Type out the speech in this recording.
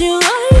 you are.